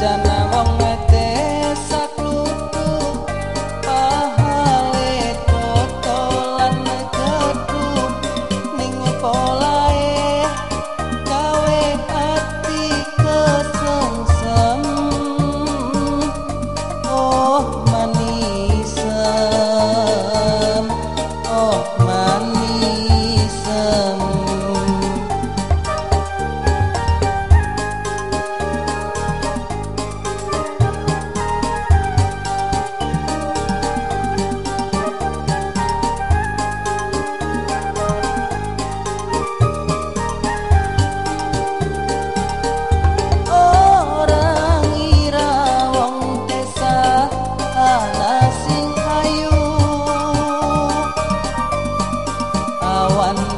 wong one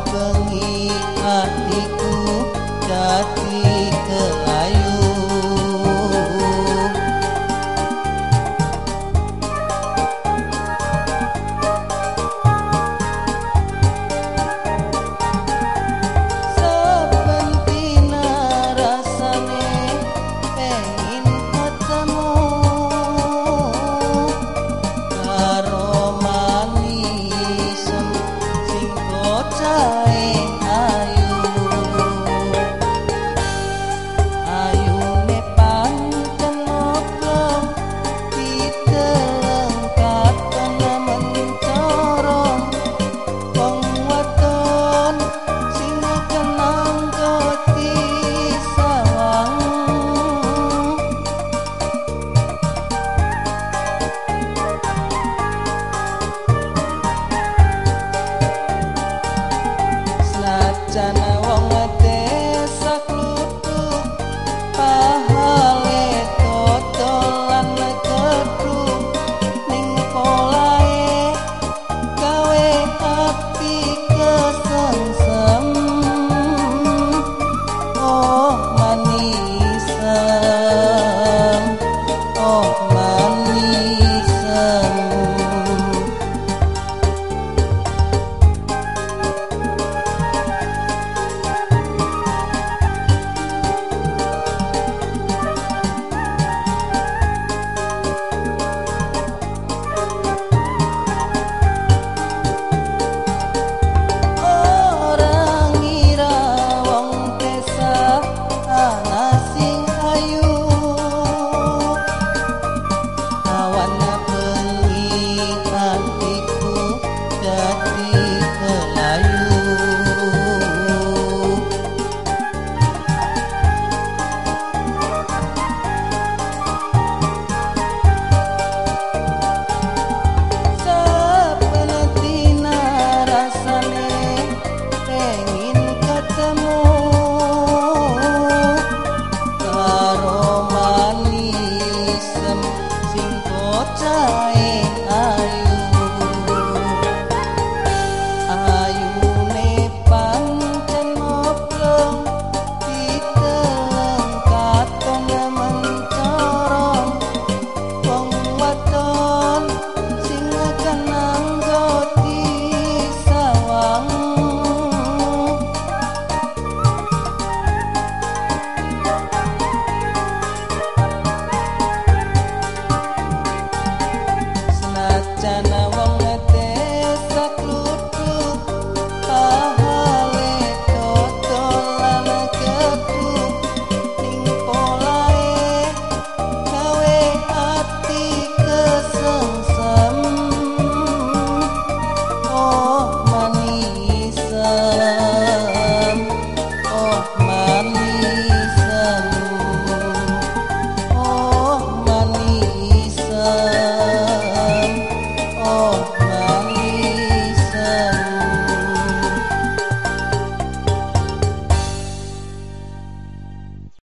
Jana